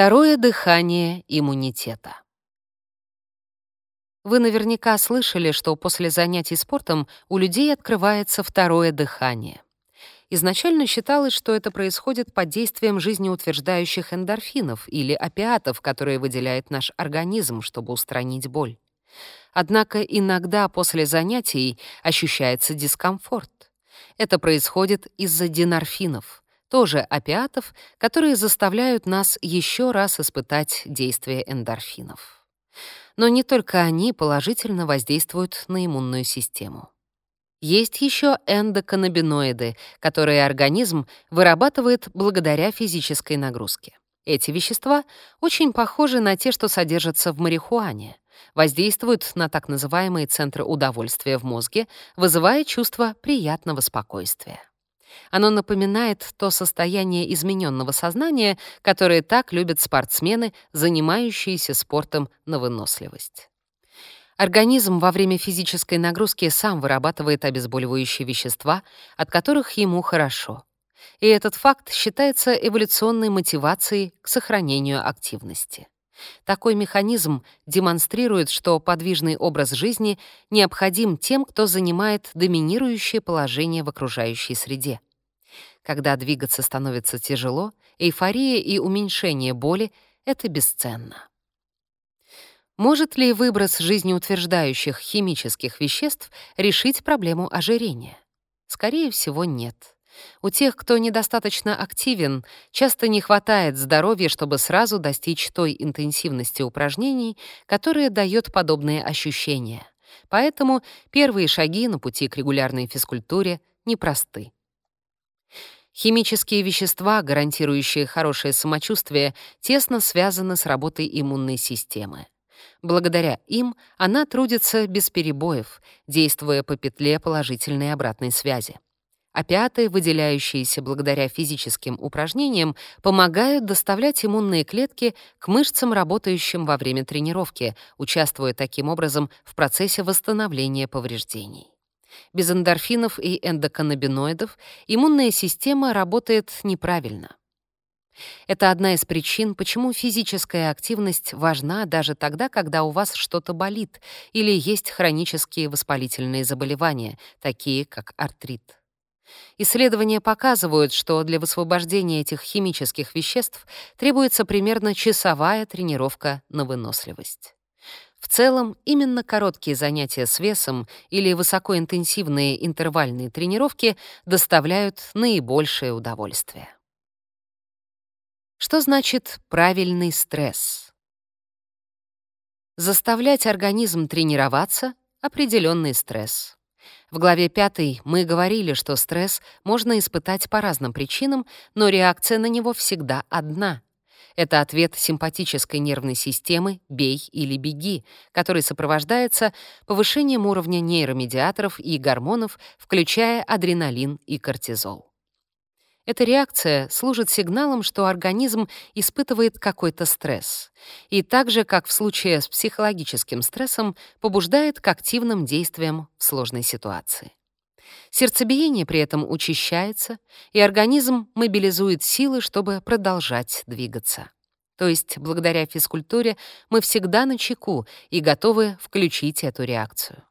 Второе дыхание иммунитета. Вы наверняка слышали, что после занятий спортом у людей открывается второе дыхание. Изначально считалось, что это происходит под действием жизнеутверждающих эндорфинов или опиатов, которые выделяет наш организм, чтобы устранить боль. Однако иногда после занятий ощущается дискомфорт. Это происходит из-за динорфинов — тоже опиатов, которые заставляют нас еще раз испытать действие эндорфинов. Но не только они положительно воздействуют на иммунную систему. Есть еще эндоканнабиноиды, которые организм вырабатывает благодаря физической нагрузке. Эти вещества очень похожи на те, что содержатся в марихуане, воздействуют на так называемые центры удовольствия в мозге, вызывая чувство приятного спокойствия. Оно напоминает то состояние измененного сознания, которое так любят спортсмены, занимающиеся спортом на выносливость. Организм во время физической нагрузки сам вырабатывает обезболивающие вещества, от которых ему хорошо. И этот факт считается эволюционной мотивацией к сохранению активности. Такой механизм демонстрирует, что подвижный образ жизни необходим тем, кто занимает доминирующее положение в окружающей среде. Когда двигаться становится тяжело, эйфория и уменьшение боли — это бесценно. Может ли выброс жизнеутверждающих химических веществ решить проблему ожирения? Скорее всего, нет. У тех, кто недостаточно активен, часто не хватает здоровья, чтобы сразу достичь той интенсивности упражнений, которая дает подобные ощущения. Поэтому первые шаги на пути к регулярной физкультуре непросты. Химические вещества, гарантирующие хорошее самочувствие, тесно связаны с работой иммунной системы. Благодаря им она трудится без перебоев, действуя по петле положительной обратной связи. Опиаты, выделяющиеся благодаря физическим упражнениям, помогают доставлять иммунные клетки к мышцам, работающим во время тренировки, участвуя таким образом в процессе восстановления повреждений. Без эндорфинов и эндоканнабиноидов иммунная система работает неправильно. Это одна из причин, почему физическая активность важна даже тогда, когда у вас что-то болит или есть хронические воспалительные заболевания, такие как артрит. Исследования показывают, что для высвобождения этих химических веществ требуется примерно часовая тренировка на выносливость. В целом, именно короткие занятия с весом или высокоинтенсивные интервальные тренировки доставляют наибольшее удовольствие. Что значит правильный стресс? Заставлять организм тренироваться — определенный стресс. В главе 5 мы говорили, что стресс можно испытать по разным причинам, но реакция на него всегда одна. Это ответ симпатической нервной системы «бей или беги», который сопровождается повышением уровня нейромедиаторов и гормонов, включая адреналин и кортизол. Эта реакция служит сигналом, что организм испытывает какой-то стресс, и так же, как в случае с психологическим стрессом, побуждает к активным действиям в сложной ситуации. Сердцебиение при этом учащается, и организм мобилизует силы, чтобы продолжать двигаться. То есть, благодаря физкультуре мы всегда на чеку и готовы включить эту реакцию.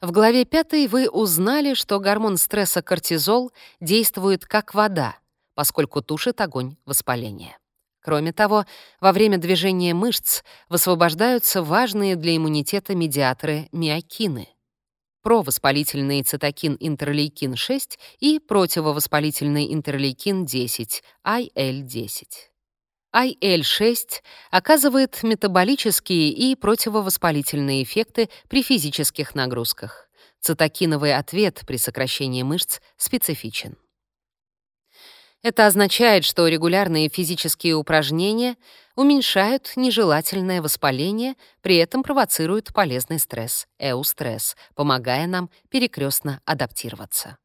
В главе 5 вы узнали, что гормон стресса кортизол действует как вода, поскольку тушит огонь воспаления. Кроме того, во время движения мышц высвобождаются важные для иммунитета медиаторы миокины — провоспалительный цитокин интерлейкин-6 и противовоспалительный интерлейкин-10, IL-10. IL-6 оказывает метаболические и противовоспалительные эффекты при физических нагрузках. Цитокиновый ответ при сокращении мышц специфичен. Это означает, что регулярные физические упражнения уменьшают нежелательное воспаление, при этом провоцируют полезный стресс, эустресс, помогая нам перекрестно адаптироваться.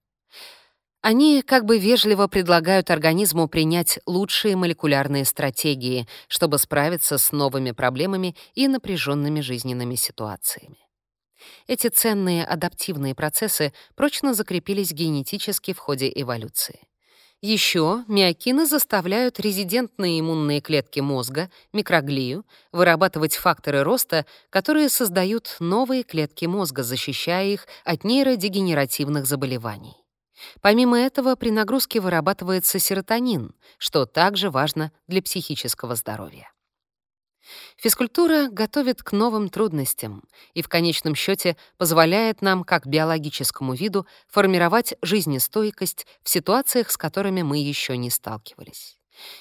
Они как бы вежливо предлагают организму принять лучшие молекулярные стратегии, чтобы справиться с новыми проблемами и напряженными жизненными ситуациями. Эти ценные адаптивные процессы прочно закрепились генетически в ходе эволюции. Еще миокины заставляют резидентные иммунные клетки мозга, микроглию, вырабатывать факторы роста, которые создают новые клетки мозга, защищая их от нейродегенеративных заболеваний. Помимо этого, при нагрузке вырабатывается серотонин, что также важно для психического здоровья. Физкультура готовит к новым трудностям и в конечном счете позволяет нам, как биологическому виду, формировать жизнестойкость в ситуациях, с которыми мы еще не сталкивались.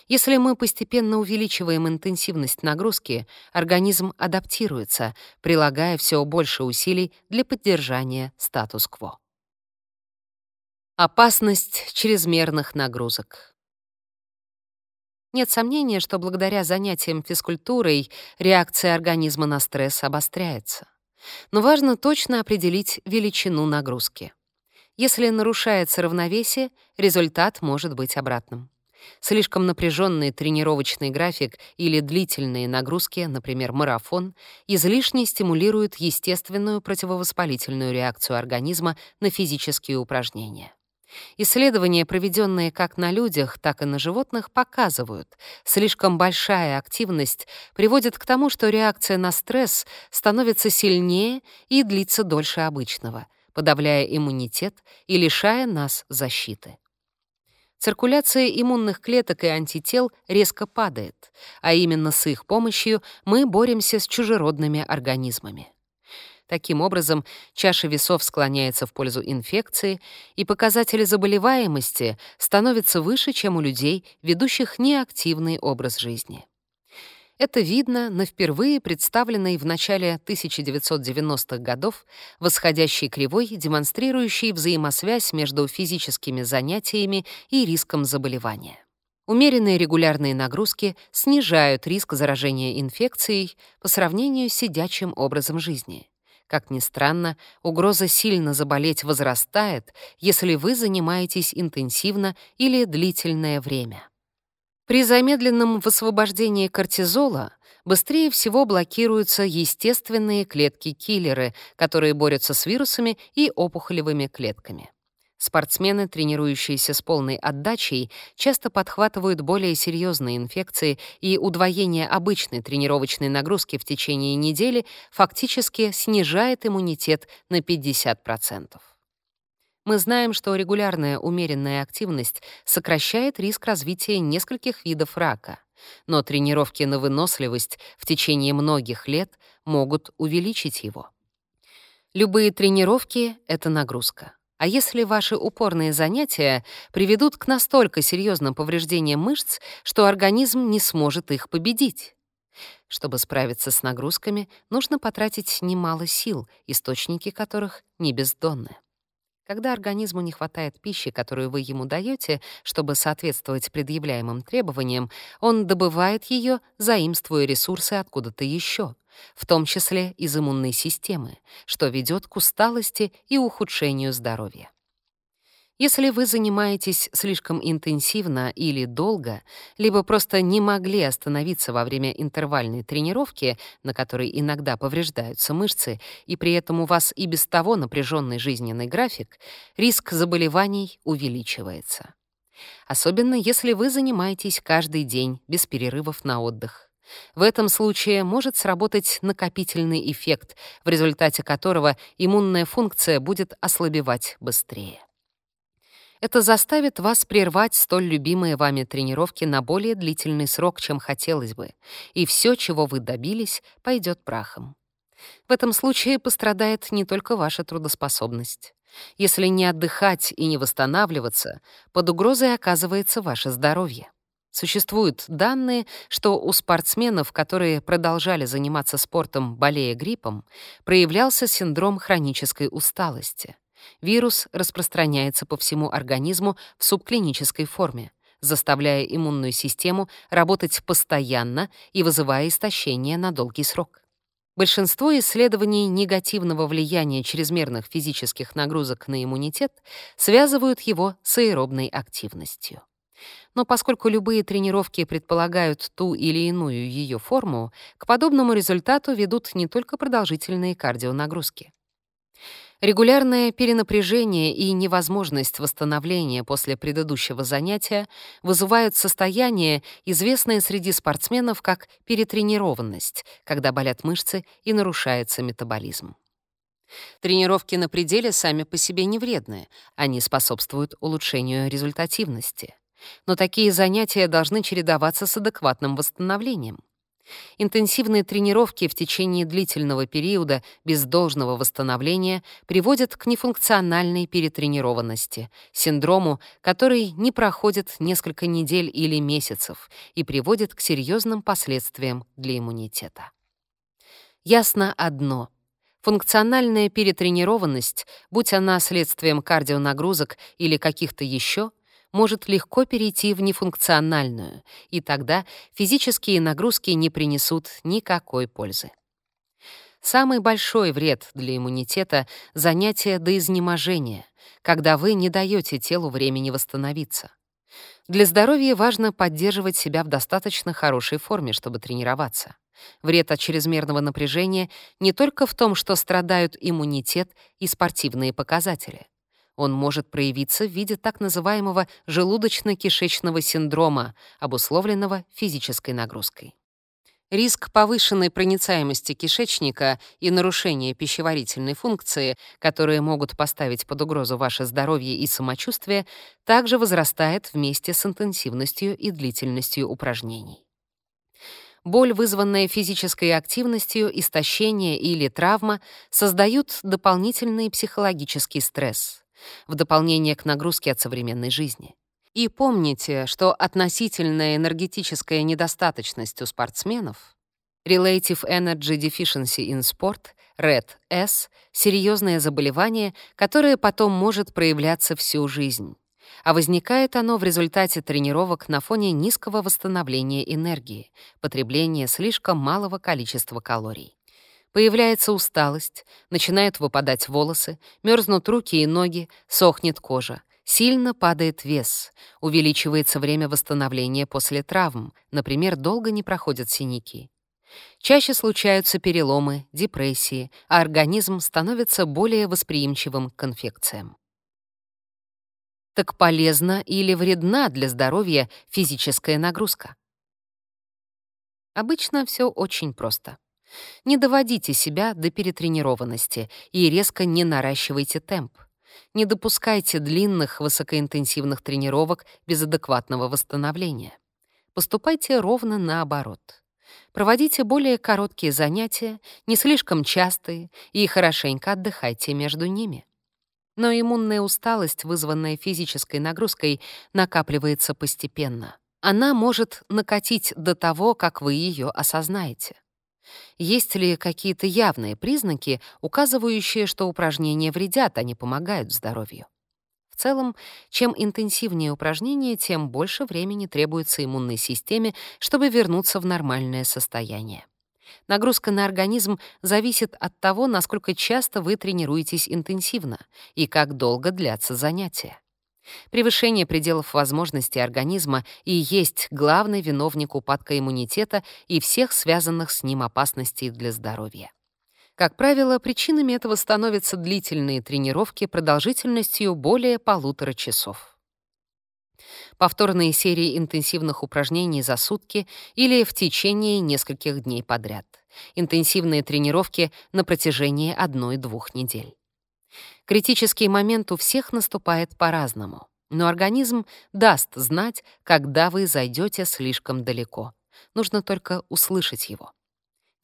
Если мы постепенно увеличиваем интенсивность нагрузки, организм адаптируется, прилагая все больше усилий для поддержания статус-кво. Опасность чрезмерных нагрузок. Нет сомнения, что благодаря занятиям физкультурой реакция организма на стресс обостряется. Но важно точно определить величину нагрузки. Если нарушается равновесие, результат может быть обратным. Слишком напряженный тренировочный график или длительные нагрузки, например, марафон, излишне стимулируют естественную противовоспалительную реакцию организма на физические упражнения. Исследования, проведенные как на людях, так и на животных, показывают, слишком большая активность приводит к тому, что реакция на стресс становится сильнее и длится дольше обычного, подавляя иммунитет и лишая нас защиты. Циркуляция иммунных клеток и антител резко падает, а именно с их помощью мы боремся с чужеродными организмами. Таким образом, чаша весов склоняется в пользу инфекции, и показатели заболеваемости становятся выше, чем у людей, ведущих неактивный образ жизни. Это видно на впервые представленной в начале 1990-х годов восходящей кривой, демонстрирующей взаимосвязь между физическими занятиями и риском заболевания. Умеренные регулярные нагрузки снижают риск заражения инфекцией по сравнению с сидячим образом жизни. Как ни странно, угроза сильно заболеть возрастает, если вы занимаетесь интенсивно или длительное время. При замедленном высвобождении кортизола быстрее всего блокируются естественные клетки-киллеры, которые борются с вирусами и опухолевыми клетками. Спортсмены, тренирующиеся с полной отдачей, часто подхватывают более серьезные инфекции, и удвоение обычной тренировочной нагрузки в течение недели фактически снижает иммунитет на 50%. Мы знаем, что регулярная умеренная активность сокращает риск развития нескольких видов рака, но тренировки на выносливость в течение многих лет могут увеличить его. Любые тренировки — это нагрузка. А если ваши упорные занятия приведут к настолько серьезным повреждениям мышц, что организм не сможет их победить? Чтобы справиться с нагрузками, нужно потратить немало сил, источники которых не бездонны. Когда организму не хватает пищи, которую вы ему даете, чтобы соответствовать предъявляемым требованиям, он добывает ее, заимствуя ресурсы откуда-то еще в том числе из иммунной системы, что ведет к усталости и ухудшению здоровья. Если вы занимаетесь слишком интенсивно или долго, либо просто не могли остановиться во время интервальной тренировки, на которой иногда повреждаются мышцы, и при этом у вас и без того напряженный жизненный график, риск заболеваний увеличивается. Особенно если вы занимаетесь каждый день без перерывов на отдых. В этом случае может сработать накопительный эффект, в результате которого иммунная функция будет ослабевать быстрее. Это заставит вас прервать столь любимые вами тренировки на более длительный срок, чем хотелось бы, и все, чего вы добились, пойдет прахом. В этом случае пострадает не только ваша трудоспособность. Если не отдыхать и не восстанавливаться, под угрозой оказывается ваше здоровье. Существуют данные, что у спортсменов, которые продолжали заниматься спортом, болея гриппом, проявлялся синдром хронической усталости. Вирус распространяется по всему организму в субклинической форме, заставляя иммунную систему работать постоянно и вызывая истощение на долгий срок. Большинство исследований негативного влияния чрезмерных физических нагрузок на иммунитет связывают его с аэробной активностью. Но поскольку любые тренировки предполагают ту или иную ее форму, к подобному результату ведут не только продолжительные кардионагрузки. Регулярное перенапряжение и невозможность восстановления после предыдущего занятия вызывают состояние, известное среди спортсменов как перетренированность, когда болят мышцы и нарушается метаболизм. Тренировки на пределе сами по себе не вредны, они способствуют улучшению результативности. Но такие занятия должны чередоваться с адекватным восстановлением. Интенсивные тренировки в течение длительного периода без должного восстановления приводят к нефункциональной перетренированности, синдрому, который не проходит несколько недель или месяцев и приводит к серьезным последствиям для иммунитета. Ясно одно — Функциональная перетренированность, будь она следствием кардионагрузок или каких-то еще, может легко перейти в нефункциональную, и тогда физические нагрузки не принесут никакой пользы. Самый большой вред для иммунитета — занятие до изнеможения, когда вы не даете телу времени восстановиться. Для здоровья важно поддерживать себя в достаточно хорошей форме, чтобы тренироваться. Вред от чрезмерного напряжения не только в том, что страдают иммунитет и спортивные показатели. Он может проявиться в виде так называемого желудочно-кишечного синдрома, обусловленного физической нагрузкой. Риск повышенной проницаемости кишечника и нарушения пищеварительной функции, которые могут поставить под угрозу ваше здоровье и самочувствие, также возрастает вместе с интенсивностью и длительностью упражнений. Боль, вызванная физической активностью, истощение или травма, создают дополнительный психологический стресс в дополнение к нагрузке от современной жизни. И помните, что относительная энергетическая недостаточность у спортсменов Relative Energy Deficiency in Sport, RED-S, серьезное заболевание, которое потом может проявляться всю жизнь. А возникает оно в результате тренировок на фоне низкого восстановления энергии, потребления слишком малого количества калорий. Появляется усталость, начинают выпадать волосы, мерзнут руки и ноги, сохнет кожа, сильно падает вес, увеличивается время восстановления после травм, например, долго не проходят синяки. Чаще случаются переломы, депрессии, а организм становится более восприимчивым к инфекциям. Так полезна или вредна для здоровья физическая нагрузка? Обычно все очень просто. Не доводите себя до перетренированности и резко не наращивайте темп. Не допускайте длинных высокоинтенсивных тренировок без адекватного восстановления. Поступайте ровно наоборот. Проводите более короткие занятия, не слишком частые, и хорошенько отдыхайте между ними. Но иммунная усталость, вызванная физической нагрузкой, накапливается постепенно. Она может накатить до того, как вы ее осознаете. Есть ли какие-то явные признаки, указывающие, что упражнения вредят, а не помогают здоровью? В целом, чем интенсивнее упражнение, тем больше времени требуется иммунной системе, чтобы вернуться в нормальное состояние. Нагрузка на организм зависит от того, насколько часто вы тренируетесь интенсивно и как долго длятся занятия. Превышение пределов возможностей организма и есть главный виновник упадка иммунитета и всех связанных с ним опасностей для здоровья. Как правило, причинами этого становятся длительные тренировки продолжительностью более полутора часов. Повторные серии интенсивных упражнений за сутки или в течение нескольких дней подряд. Интенсивные тренировки на протяжении одной-двух недель. Критический момент у всех наступает по-разному, но организм даст знать, когда вы зайдете слишком далеко. Нужно только услышать его.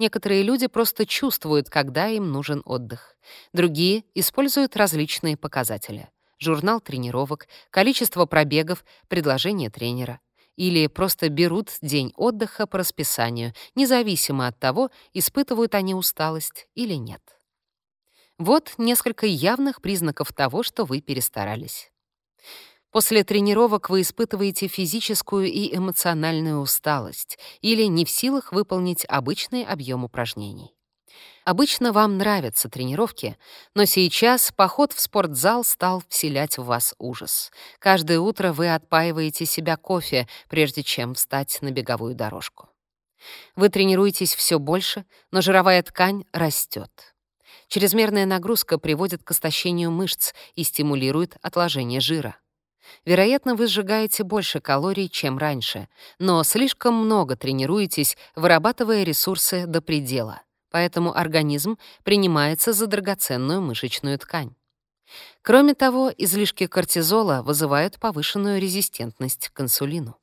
Некоторые люди просто чувствуют, когда им нужен отдых. Другие используют различные показатели. Журнал тренировок, количество пробегов, предложение тренера. Или просто берут день отдыха по расписанию, независимо от того, испытывают они усталость или нет. Вот несколько явных признаков того, что вы перестарались. После тренировок вы испытываете физическую и эмоциональную усталость или не в силах выполнить обычный объем упражнений. Обычно вам нравятся тренировки, но сейчас поход в спортзал стал вселять в вас ужас. Каждое утро вы отпаиваете себя кофе, прежде чем встать на беговую дорожку. Вы тренируетесь все больше, но жировая ткань растет. Чрезмерная нагрузка приводит к истощению мышц и стимулирует отложение жира. Вероятно, вы сжигаете больше калорий, чем раньше, но слишком много тренируетесь, вырабатывая ресурсы до предела, поэтому организм принимается за драгоценную мышечную ткань. Кроме того, излишки кортизола вызывают повышенную резистентность к инсулину.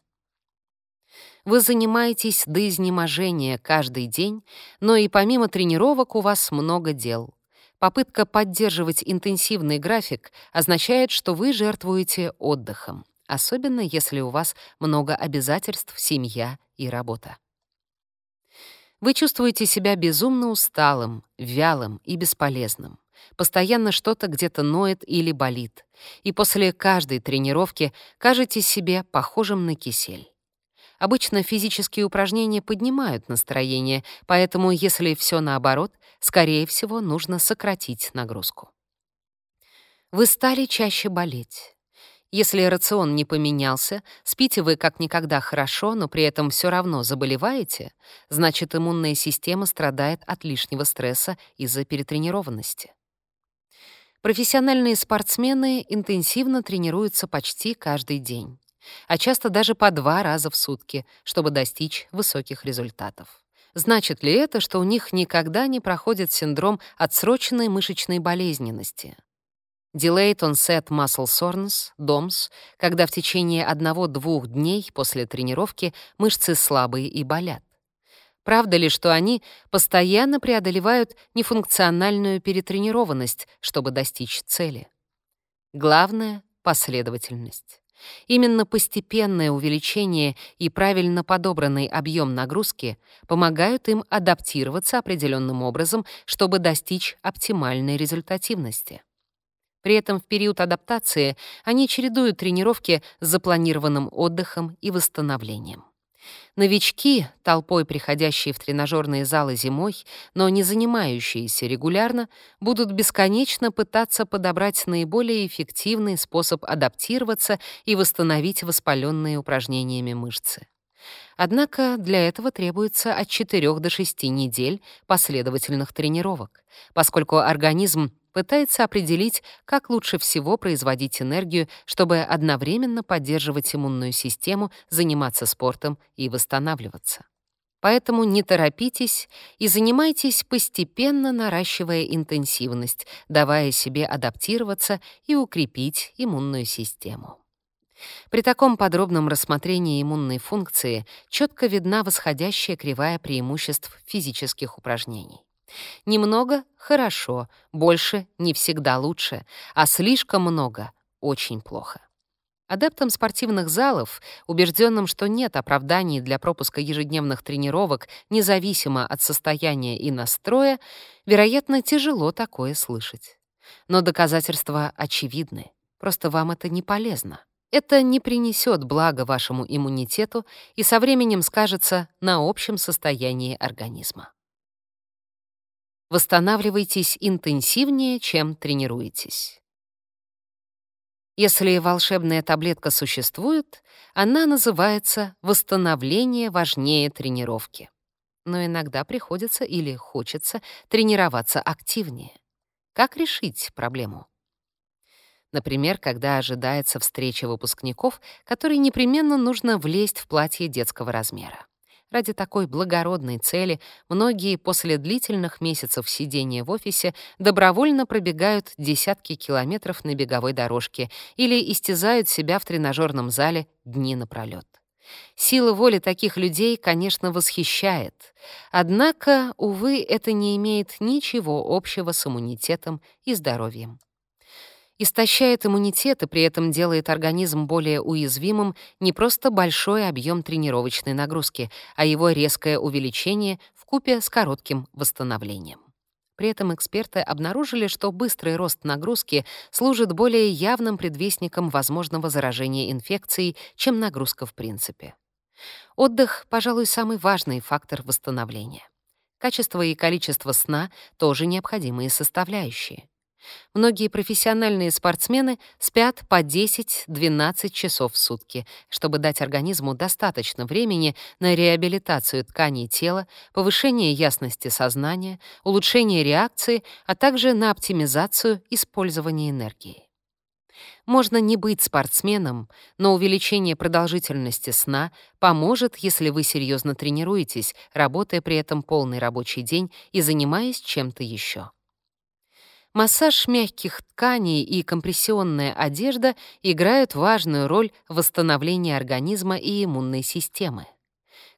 Вы занимаетесь до изнеможения каждый день, но и помимо тренировок у вас много дел. Попытка поддерживать интенсивный график означает, что вы жертвуете отдыхом, особенно если у вас много обязательств, семья и работа. Вы чувствуете себя безумно усталым, вялым и бесполезным. Постоянно что-то где-то ноет или болит. И после каждой тренировки кажете себе похожим на кисель. Обычно физические упражнения поднимают настроение, поэтому если все наоборот, скорее всего, нужно сократить нагрузку. Вы стали чаще болеть. Если рацион не поменялся, спите вы как никогда хорошо, но при этом все равно заболеваете, значит, иммунная система страдает от лишнего стресса из-за перетренированности. Профессиональные спортсмены интенсивно тренируются почти каждый день а часто даже по два раза в сутки, чтобы достичь высоких результатов. Значит ли это, что у них никогда не проходит синдром отсроченной мышечной болезненности? Delayed Onset Muscle Soreness, DOMS, когда в течение одного-двух дней после тренировки мышцы слабые и болят. Правда ли, что они постоянно преодолевают нефункциональную перетренированность, чтобы достичь цели? Главное — последовательность. Именно постепенное увеличение и правильно подобранный объем нагрузки помогают им адаптироваться определенным образом, чтобы достичь оптимальной результативности. При этом в период адаптации они чередуют тренировки с запланированным отдыхом и восстановлением. Новички, толпой приходящие в тренажерные залы зимой, но не занимающиеся регулярно, будут бесконечно пытаться подобрать наиболее эффективный способ адаптироваться и восстановить воспаленные упражнениями мышцы. Однако для этого требуется от 4 до 6 недель последовательных тренировок, поскольку организм пытается определить, как лучше всего производить энергию, чтобы одновременно поддерживать иммунную систему, заниматься спортом и восстанавливаться. Поэтому не торопитесь и занимайтесь постепенно наращивая интенсивность, давая себе адаптироваться и укрепить иммунную систему. При таком подробном рассмотрении иммунной функции четко видна восходящая кривая преимуществ физических упражнений. Немного — хорошо, больше — не всегда лучше, а слишком много — очень плохо. Адептам спортивных залов, убежденным, что нет оправданий для пропуска ежедневных тренировок, независимо от состояния и настроя, вероятно, тяжело такое слышать. Но доказательства очевидны, просто вам это не полезно. Это не принесет блага вашему иммунитету и со временем скажется на общем состоянии организма. Восстанавливайтесь интенсивнее, чем тренируетесь. Если волшебная таблетка существует, она называется «восстановление важнее тренировки». Но иногда приходится или хочется тренироваться активнее. Как решить проблему? Например, когда ожидается встреча выпускников, которой непременно нужно влезть в платье детского размера. Ради такой благородной цели многие после длительных месяцев сидения в офисе добровольно пробегают десятки километров на беговой дорожке или истязают себя в тренажерном зале дни напролёт. Сила воли таких людей, конечно, восхищает. Однако, увы, это не имеет ничего общего с иммунитетом и здоровьем истощает иммунитет и при этом делает организм более уязвимым не просто большой объем тренировочной нагрузки, а его резкое увеличение в купе с коротким восстановлением. При этом эксперты обнаружили, что быстрый рост нагрузки служит более явным предвестником возможного заражения инфекцией, чем нагрузка в принципе. Отдых, пожалуй, самый важный фактор восстановления. Качество и количество сна — тоже необходимые составляющие. Многие профессиональные спортсмены спят по 10-12 часов в сутки, чтобы дать организму достаточно времени на реабилитацию тканей тела, повышение ясности сознания, улучшение реакции, а также на оптимизацию использования энергии. Можно не быть спортсменом, но увеличение продолжительности сна поможет, если вы серьезно тренируетесь, работая при этом полный рабочий день и занимаясь чем-то еще. Массаж мягких тканей и компрессионная одежда играют важную роль в восстановлении организма и иммунной системы.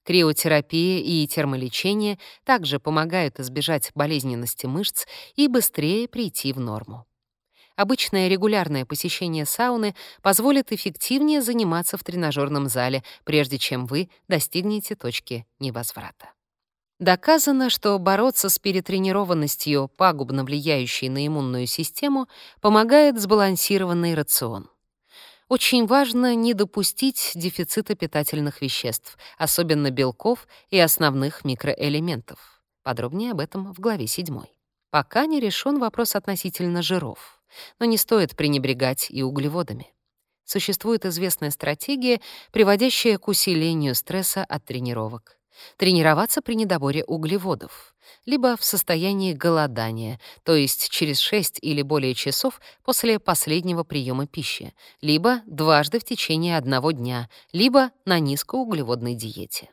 Криотерапия и термолечение также помогают избежать болезненности мышц и быстрее прийти в норму. Обычное регулярное посещение сауны позволит эффективнее заниматься в тренажерном зале, прежде чем вы достигнете точки невозврата. Доказано, что бороться с перетренированностью, пагубно влияющей на иммунную систему, помогает сбалансированный рацион. Очень важно не допустить дефицита питательных веществ, особенно белков и основных микроэлементов. Подробнее об этом в главе 7. Пока не решен вопрос относительно жиров, но не стоит пренебрегать и углеводами. Существует известная стратегия, приводящая к усилению стресса от тренировок тренироваться при недоборе углеводов, либо в состоянии голодания, то есть через 6 или более часов после последнего приема пищи, либо дважды в течение одного дня, либо на низкоуглеводной диете.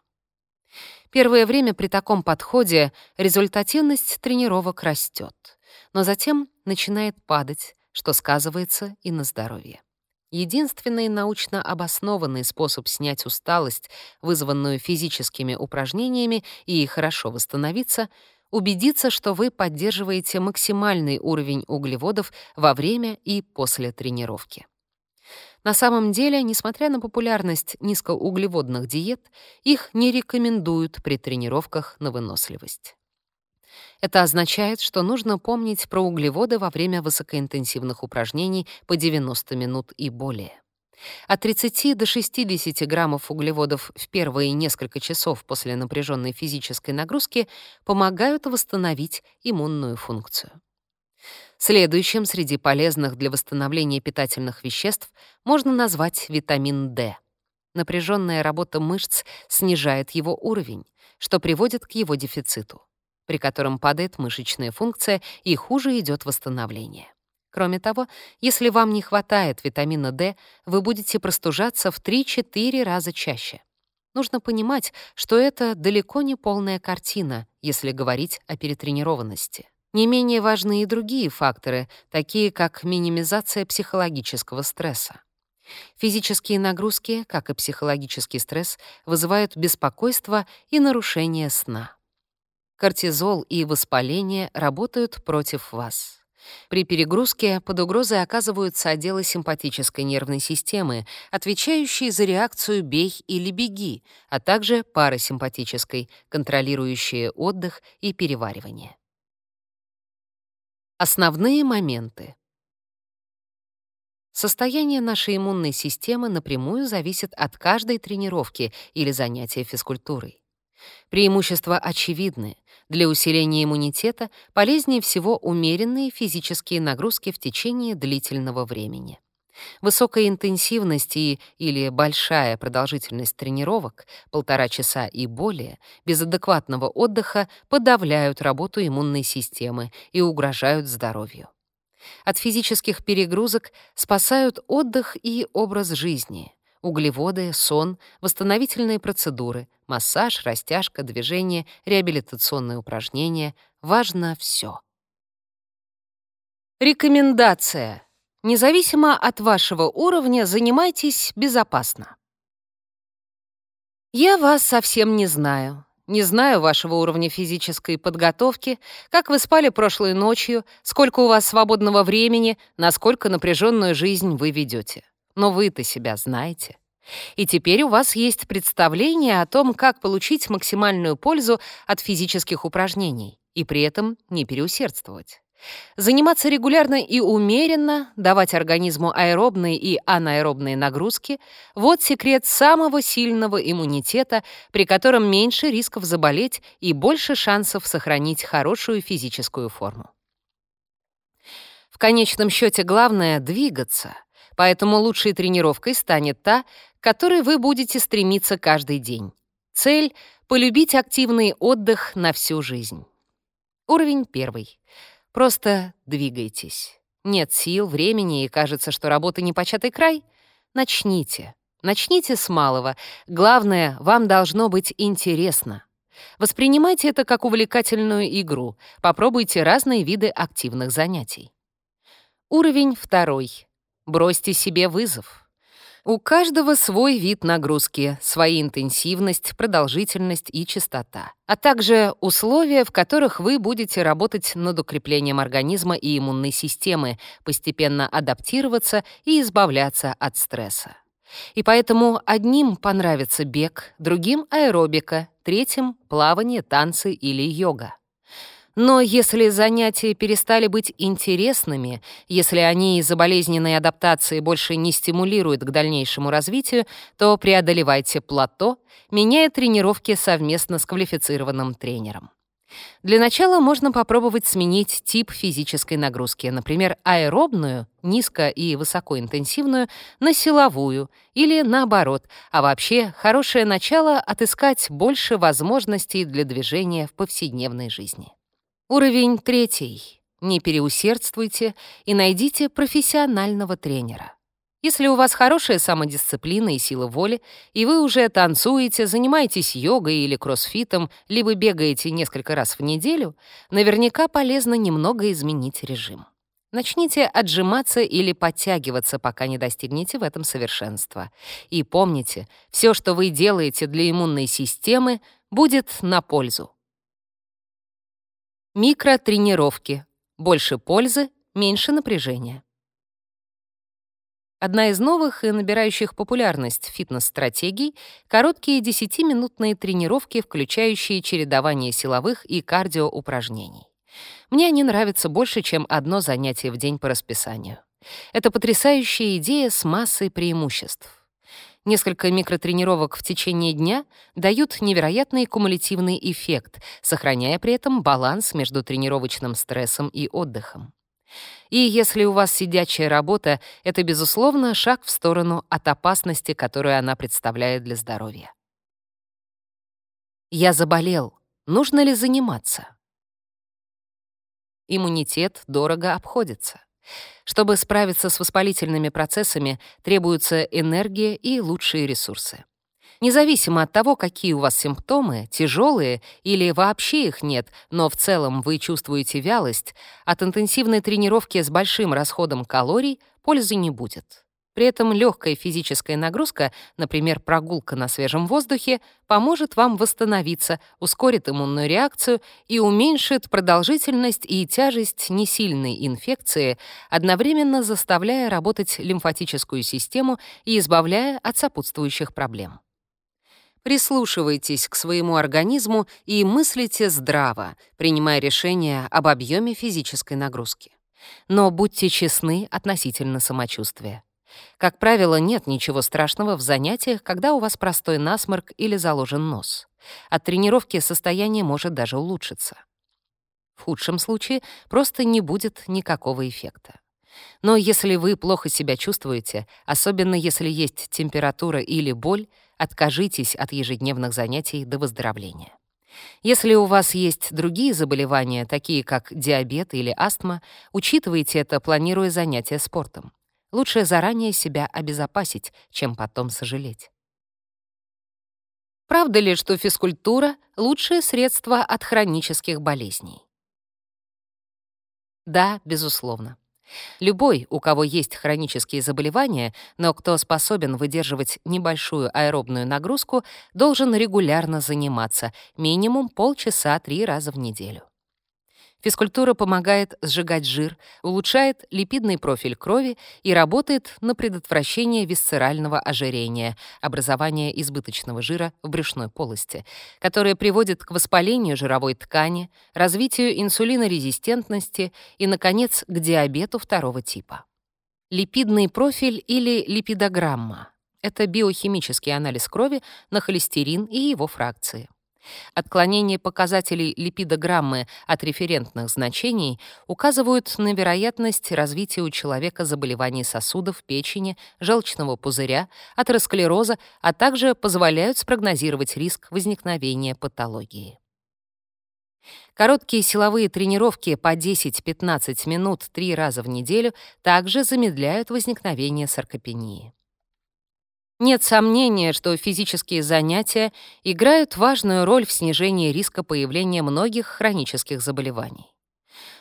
Первое время при таком подходе результативность тренировок растет, но затем начинает падать, что сказывается и на здоровье. Единственный научно обоснованный способ снять усталость, вызванную физическими упражнениями, и хорошо восстановиться — убедиться, что вы поддерживаете максимальный уровень углеводов во время и после тренировки. На самом деле, несмотря на популярность низкоуглеводных диет, их не рекомендуют при тренировках на выносливость. Это означает, что нужно помнить про углеводы во время высокоинтенсивных упражнений по 90 минут и более. От 30 до 60 граммов углеводов в первые несколько часов после напряженной физической нагрузки помогают восстановить иммунную функцию. Следующим среди полезных для восстановления питательных веществ можно назвать витамин D. Напряженная работа мышц снижает его уровень, что приводит к его дефициту при котором падает мышечная функция и хуже идет восстановление. Кроме того, если вам не хватает витамина D, вы будете простужаться в 3-4 раза чаще. Нужно понимать, что это далеко не полная картина, если говорить о перетренированности. Не менее важны и другие факторы, такие как минимизация психологического стресса. Физические нагрузки, как и психологический стресс, вызывают беспокойство и нарушение сна кортизол и воспаление работают против вас. При перегрузке под угрозой оказываются отделы симпатической нервной системы, отвечающие за реакцию «бей» или «беги», а также парасимпатической, контролирующие отдых и переваривание. Основные моменты. Состояние нашей иммунной системы напрямую зависит от каждой тренировки или занятия физкультурой. Преимущества очевидны. Для усиления иммунитета полезнее всего умеренные физические нагрузки в течение длительного времени. Высокая интенсивность и или большая продолжительность тренировок, полтора часа и более, без адекватного отдыха подавляют работу иммунной системы и угрожают здоровью. От физических перегрузок спасают отдых и образ жизни углеводы, сон, восстановительные процедуры, массаж, растяжка, движение, реабилитационные упражнения. Важно все. Рекомендация. Независимо от вашего уровня, занимайтесь безопасно. Я вас совсем не знаю. Не знаю вашего уровня физической подготовки, как вы спали прошлой ночью, сколько у вас свободного времени, насколько напряженную жизнь вы ведете. Но вы-то себя знаете. И теперь у вас есть представление о том, как получить максимальную пользу от физических упражнений и при этом не переусердствовать. Заниматься регулярно и умеренно, давать организму аэробные и анаэробные нагрузки — вот секрет самого сильного иммунитета, при котором меньше рисков заболеть и больше шансов сохранить хорошую физическую форму. В конечном счете главное — двигаться, поэтому лучшей тренировкой станет та, к которой вы будете стремиться каждый день. Цель — полюбить активный отдых на всю жизнь. Уровень первый. Просто двигайтесь. Нет сил, времени и кажется, что работа не початый край? Начните. Начните с малого. Главное, вам должно быть интересно. Воспринимайте это как увлекательную игру. Попробуйте разные виды активных занятий. Уровень второй. Бросьте себе вызов. У каждого свой вид нагрузки, своя интенсивность, продолжительность и частота, а также условия, в которых вы будете работать над укреплением организма и иммунной системы, постепенно адаптироваться и избавляться от стресса. И поэтому одним понравится бег, другим — аэробика, третьим — плавание, танцы или йога. Но если занятия перестали быть интересными, если они из-за болезненной адаптации больше не стимулируют к дальнейшему развитию, то преодолевайте плато, меняя тренировки совместно с квалифицированным тренером. Для начала можно попробовать сменить тип физической нагрузки, например, аэробную, низко- и высокоинтенсивную, на силовую или наоборот, а вообще хорошее начало — отыскать больше возможностей для движения в повседневной жизни. Уровень третий. Не переусердствуйте и найдите профессионального тренера. Если у вас хорошая самодисциплина и сила воли, и вы уже танцуете, занимаетесь йогой или кроссфитом, либо бегаете несколько раз в неделю, наверняка полезно немного изменить режим. Начните отжиматься или подтягиваться, пока не достигнете в этом совершенства. И помните, все, что вы делаете для иммунной системы, будет на пользу. Микротренировки. Больше пользы, меньше напряжения. Одна из новых и набирающих популярность фитнес-стратегий — короткие 10-минутные тренировки, включающие чередование силовых и кардиоупражнений. Мне они нравятся больше, чем одно занятие в день по расписанию. Это потрясающая идея с массой преимуществ. Несколько микротренировок в течение дня дают невероятный кумулятивный эффект, сохраняя при этом баланс между тренировочным стрессом и отдыхом. И если у вас сидячая работа, это, безусловно, шаг в сторону от опасности, которую она представляет для здоровья. Я заболел. Нужно ли заниматься? Иммунитет дорого обходится. Чтобы справиться с воспалительными процессами, требуются энергия и лучшие ресурсы. Независимо от того, какие у вас симптомы, тяжелые или вообще их нет, но в целом вы чувствуете вялость, от интенсивной тренировки с большим расходом калорий пользы не будет. При этом легкая физическая нагрузка, например, прогулка на свежем воздухе, поможет вам восстановиться, ускорит иммунную реакцию и уменьшит продолжительность и тяжесть несильной инфекции, одновременно заставляя работать лимфатическую систему и избавляя от сопутствующих проблем. Прислушивайтесь к своему организму и мыслите здраво, принимая решения об объеме физической нагрузки. Но будьте честны относительно самочувствия. Как правило, нет ничего страшного в занятиях, когда у вас простой насморк или заложен нос. От тренировки состояние может даже улучшиться. В худшем случае просто не будет никакого эффекта. Но если вы плохо себя чувствуете, особенно если есть температура или боль, откажитесь от ежедневных занятий до выздоровления. Если у вас есть другие заболевания, такие как диабет или астма, учитывайте это, планируя занятия спортом. Лучше заранее себя обезопасить, чем потом сожалеть. Правда ли, что физкультура — лучшее средство от хронических болезней? Да, безусловно. Любой, у кого есть хронические заболевания, но кто способен выдерживать небольшую аэробную нагрузку, должен регулярно заниматься, минимум полчаса три раза в неделю. Физкультура помогает сжигать жир, улучшает липидный профиль крови и работает на предотвращение висцерального ожирения, образования избыточного жира в брюшной полости, которое приводит к воспалению жировой ткани, развитию инсулинорезистентности и, наконец, к диабету второго типа. Липидный профиль или липидограмма — это биохимический анализ крови на холестерин и его фракции. Отклонение показателей липидограммы от референтных значений указывают на вероятность развития у человека заболеваний сосудов, печени, желчного пузыря, атеросклероза, а также позволяют спрогнозировать риск возникновения патологии. Короткие силовые тренировки по 10-15 минут три раза в неделю также замедляют возникновение саркопении. Нет сомнения, что физические занятия играют важную роль в снижении риска появления многих хронических заболеваний.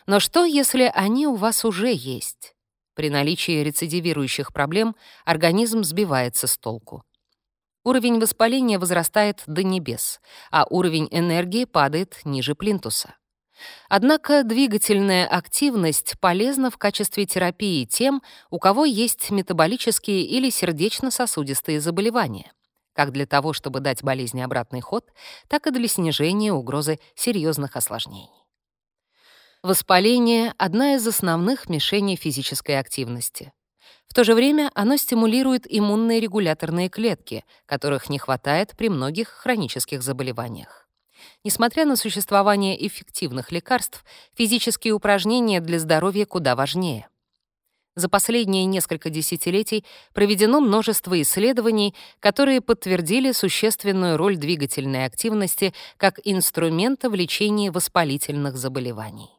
Но что, если они у вас уже есть? При наличии рецидивирующих проблем организм сбивается с толку. Уровень воспаления возрастает до небес, а уровень энергии падает ниже плинтуса. Однако двигательная активность полезна в качестве терапии тем, у кого есть метаболические или сердечно-сосудистые заболевания, как для того, чтобы дать болезни обратный ход, так и для снижения угрозы серьезных осложнений. Воспаление — одна из основных мишеней физической активности. В то же время оно стимулирует иммунные регуляторные клетки, которых не хватает при многих хронических заболеваниях. Несмотря на существование эффективных лекарств, физические упражнения для здоровья куда важнее. За последние несколько десятилетий проведено множество исследований, которые подтвердили существенную роль двигательной активности как инструмента в лечении воспалительных заболеваний.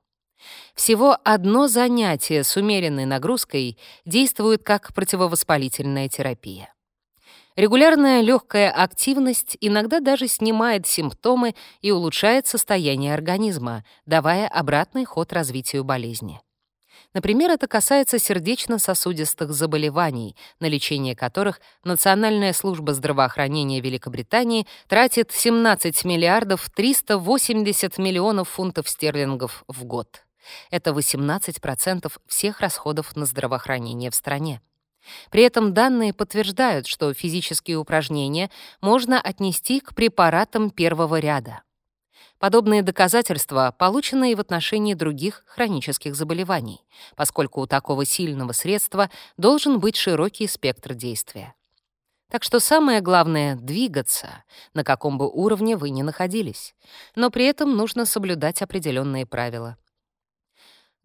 Всего одно занятие с умеренной нагрузкой действует как противовоспалительная терапия. Регулярная легкая активность иногда даже снимает симптомы и улучшает состояние организма, давая обратный ход развитию болезни. Например, это касается сердечно-сосудистых заболеваний, на лечение которых Национальная служба здравоохранения Великобритании тратит 17 миллиардов 380 миллионов фунтов стерлингов в год. Это 18% всех расходов на здравоохранение в стране. При этом данные подтверждают, что физические упражнения можно отнести к препаратам первого ряда. Подобные доказательства получены и в отношении других хронических заболеваний, поскольку у такого сильного средства должен быть широкий спектр действия. Так что самое главное — двигаться, на каком бы уровне вы ни находились, но при этом нужно соблюдать определенные правила.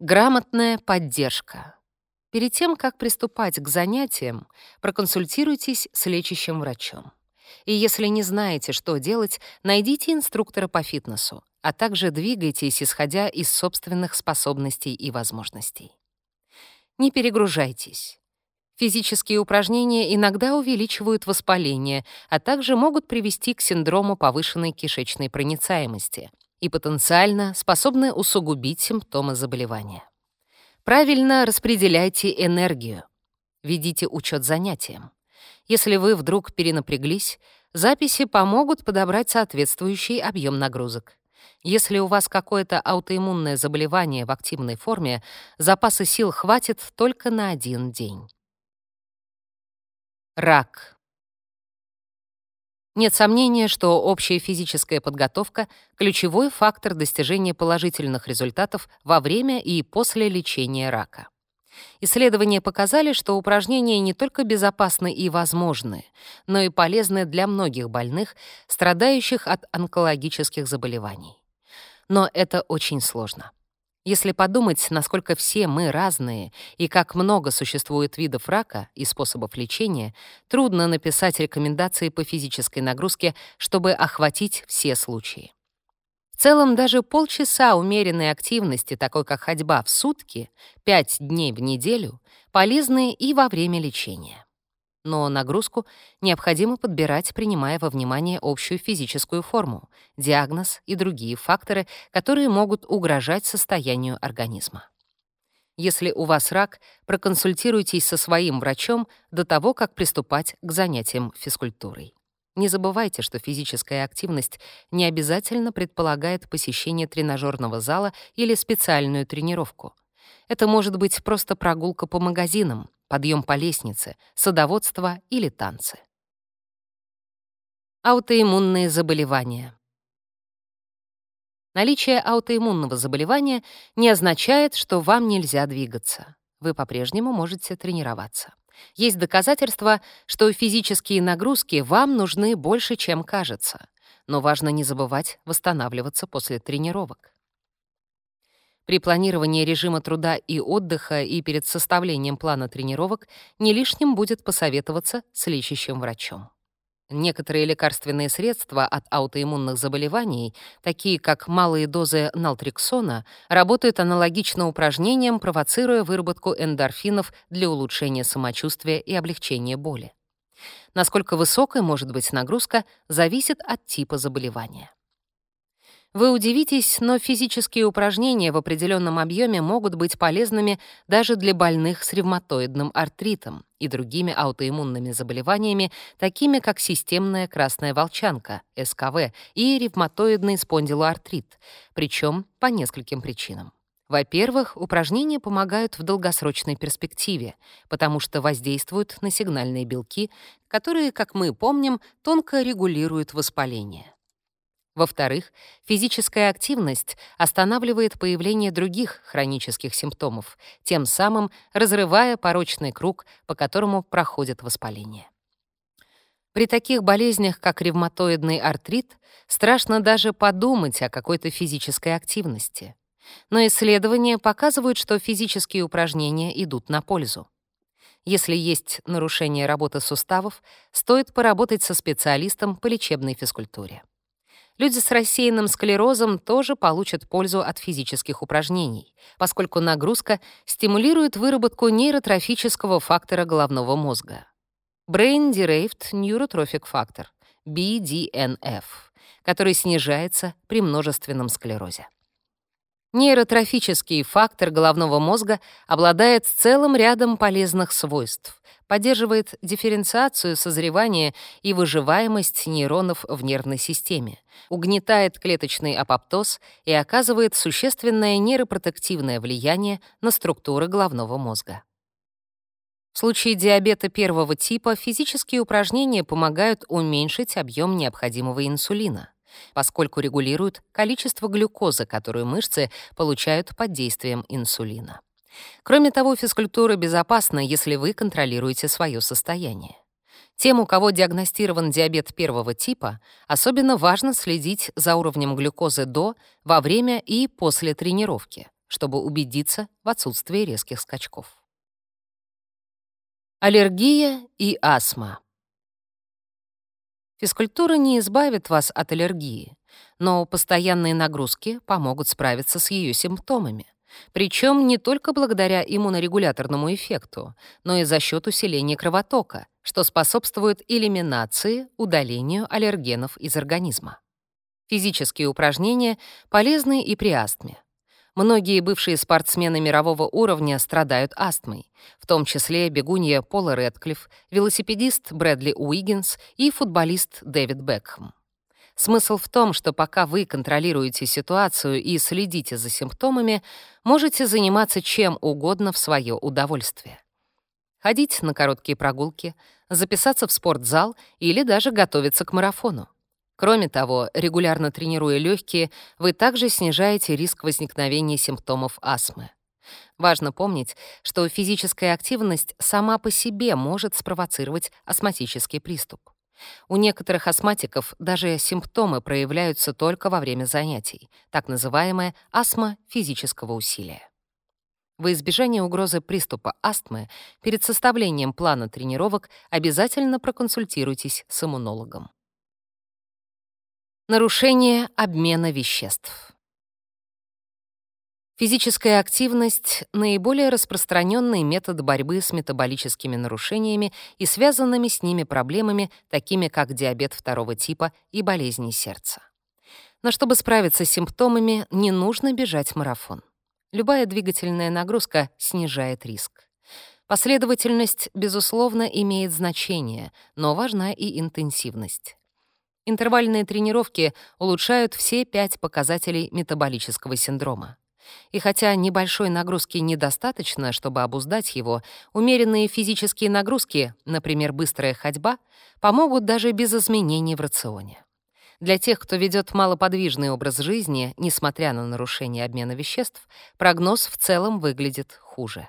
Грамотная поддержка — Перед тем, как приступать к занятиям, проконсультируйтесь с лечащим врачом. И если не знаете, что делать, найдите инструктора по фитнесу, а также двигайтесь, исходя из собственных способностей и возможностей. Не перегружайтесь. Физические упражнения иногда увеличивают воспаление, а также могут привести к синдрому повышенной кишечной проницаемости и потенциально способны усугубить симптомы заболевания. Правильно распределяйте энергию. Ведите учет занятиям. Если вы вдруг перенапряглись, записи помогут подобрать соответствующий объем нагрузок. Если у вас какое-то аутоиммунное заболевание в активной форме, запаса сил хватит только на один день. Рак. Нет сомнения, что общая физическая подготовка — ключевой фактор достижения положительных результатов во время и после лечения рака. Исследования показали, что упражнения не только безопасны и возможны, но и полезны для многих больных, страдающих от онкологических заболеваний. Но это очень сложно. Если подумать, насколько все мы разные и как много существует видов рака и способов лечения, трудно написать рекомендации по физической нагрузке, чтобы охватить все случаи. В целом, даже полчаса умеренной активности, такой как ходьба в сутки, 5 дней в неделю, полезны и во время лечения но нагрузку необходимо подбирать, принимая во внимание общую физическую форму, диагноз и другие факторы, которые могут угрожать состоянию организма. Если у вас рак, проконсультируйтесь со своим врачом до того, как приступать к занятиям физкультурой. Не забывайте, что физическая активность не обязательно предполагает посещение тренажерного зала или специальную тренировку. Это может быть просто прогулка по магазинам, подъем по лестнице, садоводство или танцы. Аутоиммунные заболевания. Наличие аутоиммунного заболевания не означает, что вам нельзя двигаться. Вы по-прежнему можете тренироваться. Есть доказательства, что физические нагрузки вам нужны больше, чем кажется. но важно не забывать восстанавливаться после тренировок. При планировании режима труда и отдыха и перед составлением плана тренировок не лишним будет посоветоваться с лечащим врачом. Некоторые лекарственные средства от аутоиммунных заболеваний, такие как малые дозы нaltrексона, работают аналогично упражнениям, провоцируя выработку эндорфинов для улучшения самочувствия и облегчения боли. Насколько высокой может быть нагрузка, зависит от типа заболевания. Вы удивитесь, но физические упражнения в определенном объеме могут быть полезными даже для больных с ревматоидным артритом и другими аутоиммунными заболеваниями, такими как системная красная волчанка, СКВ, и ревматоидный спондилоартрит, причем по нескольким причинам. Во-первых, упражнения помогают в долгосрочной перспективе, потому что воздействуют на сигнальные белки, которые, как мы помним, тонко регулируют воспаление. Во-вторых, физическая активность останавливает появление других хронических симптомов, тем самым разрывая порочный круг, по которому проходит воспаление. При таких болезнях, как ревматоидный артрит, страшно даже подумать о какой-то физической активности. Но исследования показывают, что физические упражнения идут на пользу. Если есть нарушение работы суставов, стоит поработать со специалистом по лечебной физкультуре. Люди с рассеянным склерозом тоже получат пользу от физических упражнений, поскольку нагрузка стимулирует выработку нейротрофического фактора головного мозга. Brain Derived Neurotrophic Factor, BDNF, который снижается при множественном склерозе. Нейротрофический фактор головного мозга обладает целым рядом полезных свойств, поддерживает дифференциацию, созревание и выживаемость нейронов в нервной системе, угнетает клеточный апоптоз и оказывает существенное нейропротективное влияние на структуры головного мозга. В случае диабета первого типа физические упражнения помогают уменьшить объем необходимого инсулина поскольку регулируют количество глюкозы, которую мышцы получают под действием инсулина. Кроме того, физкультура безопасна, если вы контролируете свое состояние. Тем, у кого диагностирован диабет первого типа, особенно важно следить за уровнем глюкозы до, во время и после тренировки, чтобы убедиться в отсутствии резких скачков. Аллергия и астма. Физкультура не избавит вас от аллергии, но постоянные нагрузки помогут справиться с ее симптомами. Причем не только благодаря иммунорегуляторному эффекту, но и за счет усиления кровотока, что способствует элиминации, удалению аллергенов из организма. Физические упражнения полезны и при астме. Многие бывшие спортсмены мирового уровня страдают астмой, в том числе бегунья Пола Рэдклифф, велосипедист Брэдли Уиггинс и футболист Дэвид Бекхэм. Смысл в том, что пока вы контролируете ситуацию и следите за симптомами, можете заниматься чем угодно в свое удовольствие. Ходить на короткие прогулки, записаться в спортзал или даже готовиться к марафону. Кроме того, регулярно тренируя легкие, вы также снижаете риск возникновения симптомов астмы. Важно помнить, что физическая активность сама по себе может спровоцировать астматический приступ. У некоторых астматиков даже симптомы проявляются только во время занятий, так называемая астма физического усилия. Во избежание угрозы приступа астмы перед составлением плана тренировок обязательно проконсультируйтесь с иммунологом. Нарушение обмена веществ. Физическая активность — наиболее распространенный метод борьбы с метаболическими нарушениями и связанными с ними проблемами, такими как диабет второго типа и болезни сердца. Но чтобы справиться с симптомами, не нужно бежать марафон. Любая двигательная нагрузка снижает риск. Последовательность, безусловно, имеет значение, но важна и интенсивность. Интервальные тренировки улучшают все пять показателей метаболического синдрома. И хотя небольшой нагрузки недостаточно, чтобы обуздать его, умеренные физические нагрузки, например, быстрая ходьба, помогут даже без изменений в рационе. Для тех, кто ведет малоподвижный образ жизни, несмотря на нарушение обмена веществ, прогноз в целом выглядит хуже.